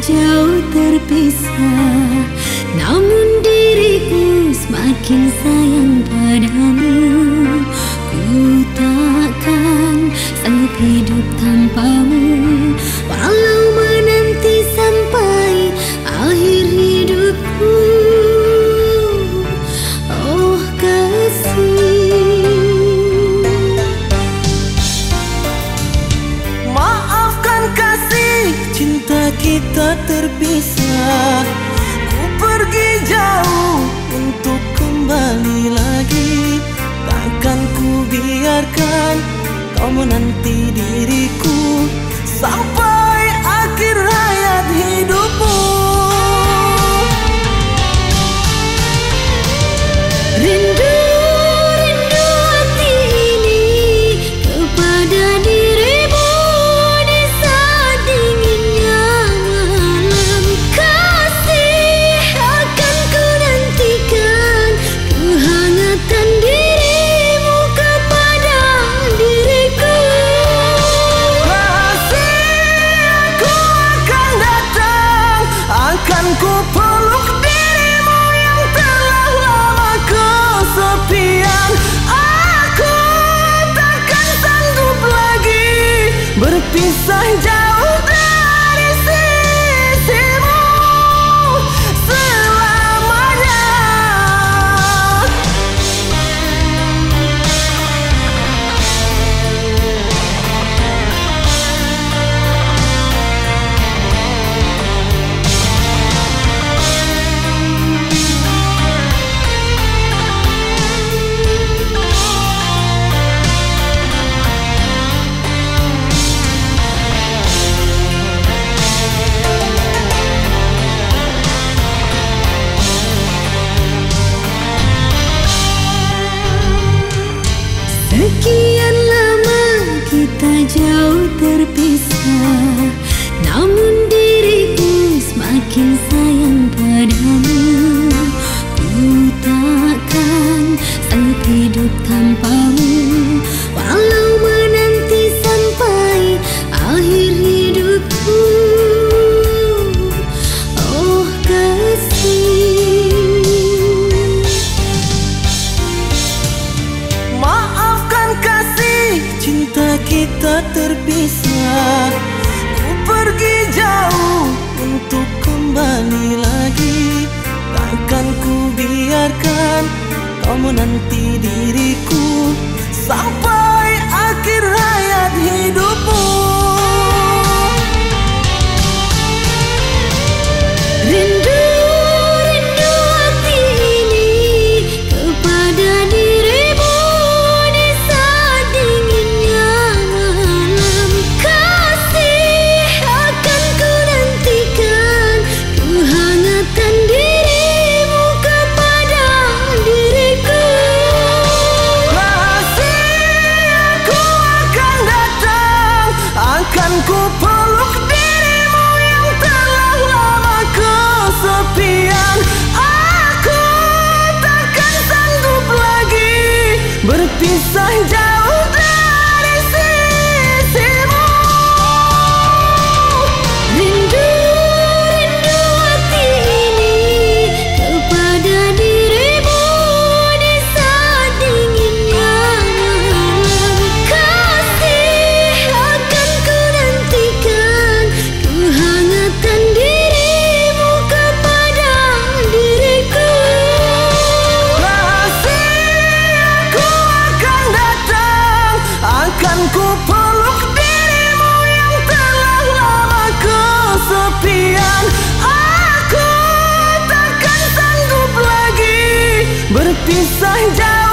jauh terpisah Namun diriku semakin sayang padamu Ku takkan sanggup hidup tanpa. Nanti diriku Berpisah jauh Sekian lama kita jauh terpisah. Namun kita terpisah. Ku pergi jauh untuk kembali lagi. Takkan ku biarkan kau menanti बुरती सह जाओ।